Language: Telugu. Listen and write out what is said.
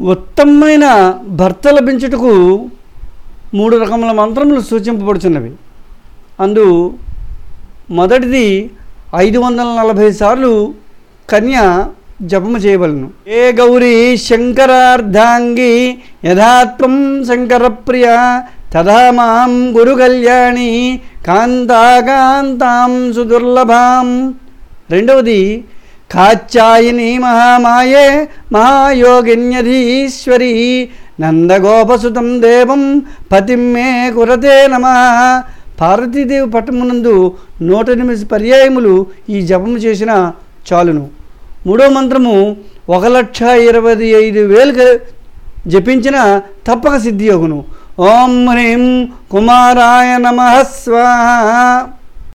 ఉత్తమమైన భర్త లభించుటకు మూడు రకముల మంత్రములు సూచింపబడుచున్నవి. అందు మొదటిది ఐదు వందల నలభై సార్లు కన్య జపము చేయవలను. ఏ గౌరీ శంకరార్ధాంగి యథాత్వం శంకరప్రియ తథా మాం గురు కళ్యాణి కాంతాకాంతాం సుదుర్లభాం. రెండవది కాచాయిని మహామాయే మహాయోగిన్యధీశ్వరి నందగోపసుతం దేవం పతిం మే కురతే నమ. పార్వతీదేవి పట్టమునందు నూట ఎనిమిది పర్యాయములు ఈ జపము చేసిన చాలును. మూడో మంత్రము ఒక లక్ష ఇరవై ఐదు వేలు జపించిన తప్పక సిద్ధియోగును. ఓం హ్రీం కుమారాయ నమ స్వాహ.